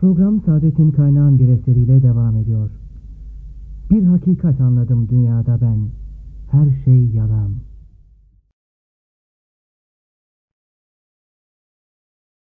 Program Saadet'in kaynağın bir eseriyle devam ediyor. Bir hakikat anladım dünyada ben. Her şey.